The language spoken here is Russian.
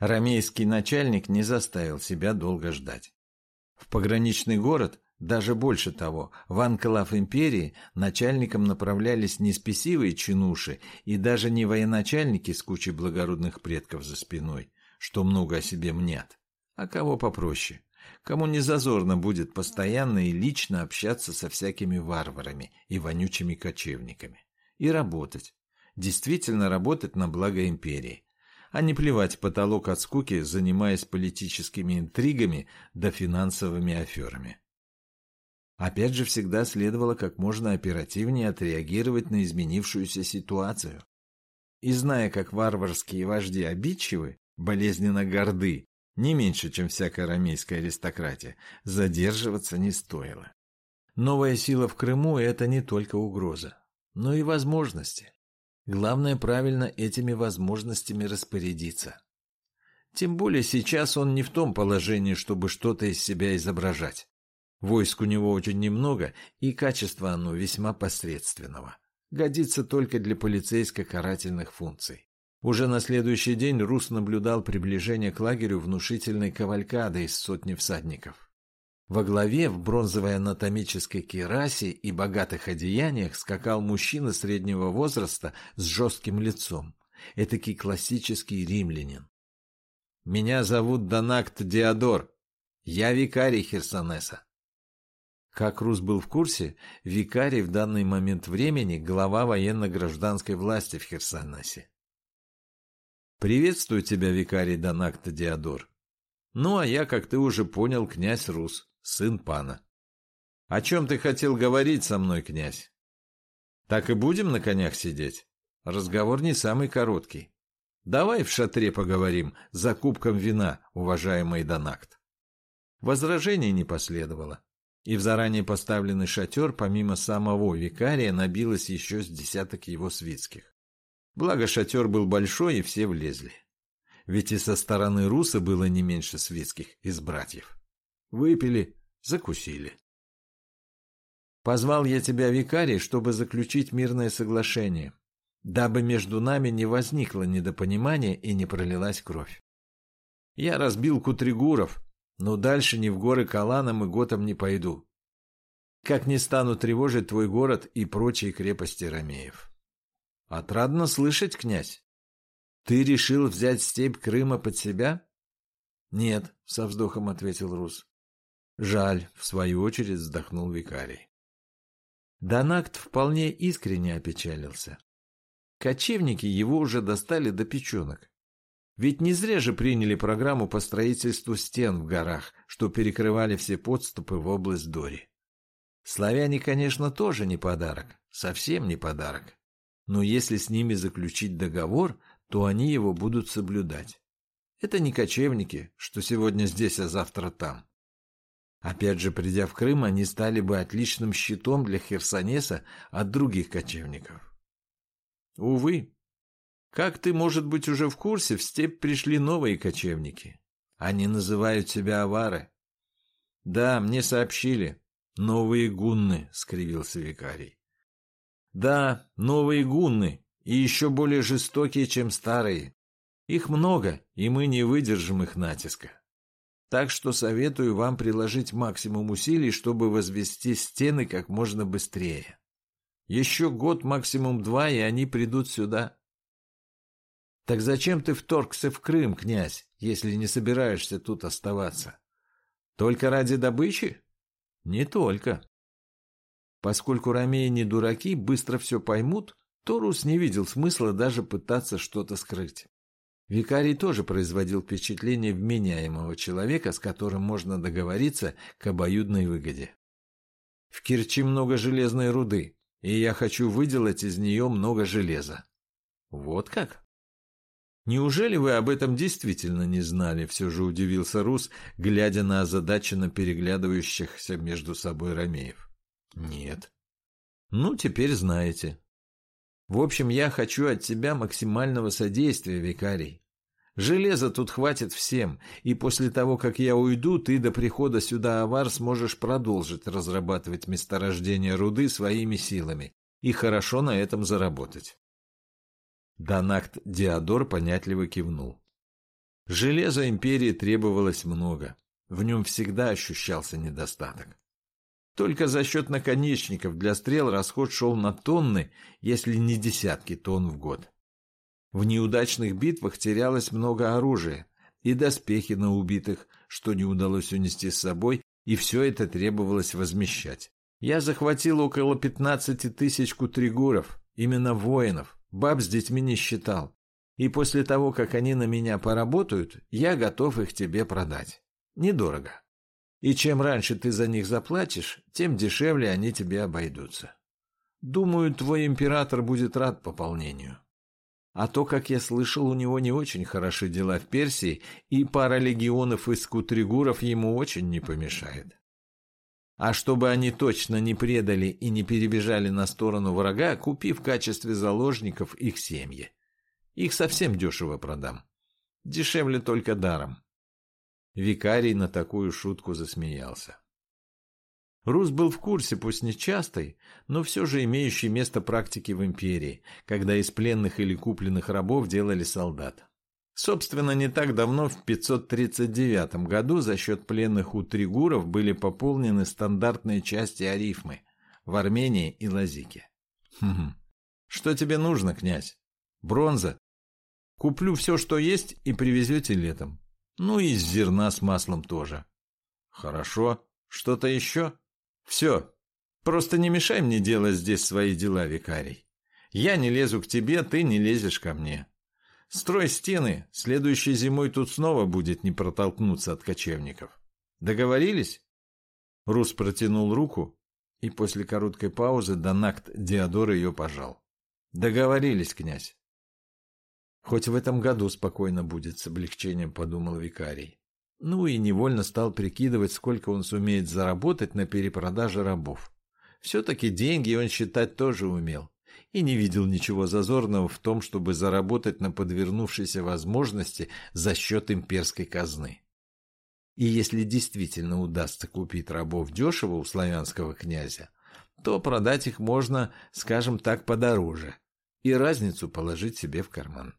Ромейский начальник не заставил себя долго ждать. В пограничный город, даже больше того, в анклав империи начальникам направлялись не спесивые чинуши и даже не военачальники с кучей благородных предков за спиной, что много о себе мнят, а кого попроще, кому не зазорно будет постоянно и лично общаться со всякими варварами и вонючими кочевниками. И работать. Действительно работать на благо империи. А не плевать потолок от скуки, занимаясь политическими интригами да финансовыми аферами. Опять же, всегда следовало как можно оперативнее отреагировать на изменившуюся ситуацию. И зная, как варварские вожди обидчивы, болезненно горды, не меньше, чем всякая рамейская аристократия, задерживаться не стоило. Новая сила в Крыму – это не только угроза, но и возможности. Главное правильно этими возможностями распорядиться. Тем более сейчас он не в том положении, чтобы что-то из себя изображать. Войск у него очень немного, и качество оно весьма посредственного. Годится только для полицейско-карательных функций. Уже на следующий день Рус наблюдал приближение к лагерю внушительной кавалькады из сотни всадников. Во главе в бронзовой анатомической керасе и богатых одеяниях скакал мужчина среднего возраста с жестким лицом, этакий классический римлянин. «Меня зовут Донакт Диодор. Я викарий Херсонеса». Как Рус был в курсе, викарий в данный момент времени глава военно-гражданской власти в Херсонесе. «Приветствую тебя, викарий Донакта Диодор. Ну, а я, как ты уже понял, князь Рус, сын пана. О чем ты хотел говорить со мной, князь? Так и будем на конях сидеть? Разговор не самый короткий. Давай в шатре поговорим за кубком вина, уважаемый Донакт». Возражений не последовало. И в заранее поставленный шатер, помимо самого викария, набилось еще с десяток его свитских. Благо шатер был большой, и все влезли. Ведь и со стороны Руса было не меньше светских из братьев. Выпили, закусили. Позвал я тебя, викарий, чтобы заключить мирное соглашение, дабы между нами не возникло недопонимания и не пролилась кровь. Я разбил Кутригуров, но дальше ни в горы Каланом и Готом не пойду. Как не стану тревожить твой город и прочие крепости Ромеев. Отрадно слышать, князь. Ты решил взять степь Крыма под себя? Нет, со вздохом ответил Рус. Жаль, в свою очередь вздохнул викарий. Донакт вполне искренне опечалился. Кочевники его уже достали до печенок. Ведь не зря же приняли программу по строительству стен в горах, что перекрывали все подступы в область Дори. Славяне, конечно, тоже не подарок, совсем не подарок но если с ними заключить договор, то они его будут соблюдать. Это не кочевники, что сегодня здесь, а завтра там. Опять же, придя в Крым, они стали бы отличным щитом для Херсонеса от других кочевников. Увы, как ты, может быть, уже в курсе, в степь пришли новые кочевники. Они называют себя авары. Да, мне сообщили. Новые гунны, скривился викарий. Да, новые гунны, и еще более жестокие, чем старые. Их много, и мы не выдержим их натиска. Так что советую вам приложить максимум усилий, чтобы возвести стены как можно быстрее. Еще год, максимум два, и они придут сюда. Так зачем ты вторгся в Крым, князь, если не собираешься тут оставаться? Только ради добычи? Не только. Поскольку ромеи не дураки, быстро все поймут, то Рус не видел смысла даже пытаться что-то скрыть. Викарий тоже производил впечатление вменяемого человека, с которым можно договориться к обоюдной выгоде. В Керчи много железной руды, и я хочу выделать из нее много железа. Вот как? Неужели вы об этом действительно не знали? Все же удивился Рус, глядя на озадаченно переглядывающихся между собой ромеев. Нет. Ну, теперь знаете. В общем, я хочу от тебя максимального содействия, викарий. Железа тут хватит всем, и после того, как я уйду, ты до прихода сюда авар сможешь продолжить разрабатывать месторождение руды своими силами и хорошо на этом заработать. Донакт Диодор понятливо кивнул. Железа империи требовалось много. В нем всегда ощущался недостаток. Только за счет наконечников для стрел расход шел на тонны, если не десятки тонн в год. В неудачных битвах терялось много оружия и доспехи на убитых, что не удалось унести с собой, и все это требовалось возмещать. Я захватил около 15 тысяч кутригуров, именно воинов, баб с детьми не считал. И после того, как они на меня поработают, я готов их тебе продать. Недорого. И чем раньше ты за них заплатишь, тем дешевле они тебе обойдутся. Думаю, твой император будет рад пополнению. А то, как я слышал, у него не очень хороши дела в Персии, и пара легионов из кутригуров ему очень не помешает. А чтобы они точно не предали и не перебежали на сторону врага, купи в качестве заложников их семьи. Их совсем дешево продам. Дешевле только даром. Викарий на такую шутку засмеялся. Рус был в курсе, пусть не частой, но все же имеющей место практики в империи, когда из пленных или купленных рабов делали солдат. Собственно, не так давно, в 539 году, за счет пленных у тригуров были пополнены стандартные части Арифмы в Армении и Лазике. Хм. Что тебе нужно, князь? Бронза? Куплю все, что есть, и привезете летом. Ну и зерна с маслом тоже. Хорошо. Что-то еще? Все. Просто не мешай мне делать здесь свои дела, викарий. Я не лезу к тебе, ты не лезешь ко мне. Строй стены, следующей зимой тут снова будет не протолкнуться от кочевников. Договорились? Рус протянул руку, и после короткой паузы Донакт Диодор ее пожал. Договорились, князь. Хоть в этом году спокойно будет, с облегчением подумал викарий. Ну и невольно стал прикидывать, сколько он сумеет заработать на перепродаже рабов. Все-таки деньги он считать тоже умел и не видел ничего зазорного в том, чтобы заработать на подвернувшейся возможности за счет имперской казны. И если действительно удастся купить рабов дешево у славянского князя, то продать их можно, скажем так, подороже, и разницу положить себе в карман.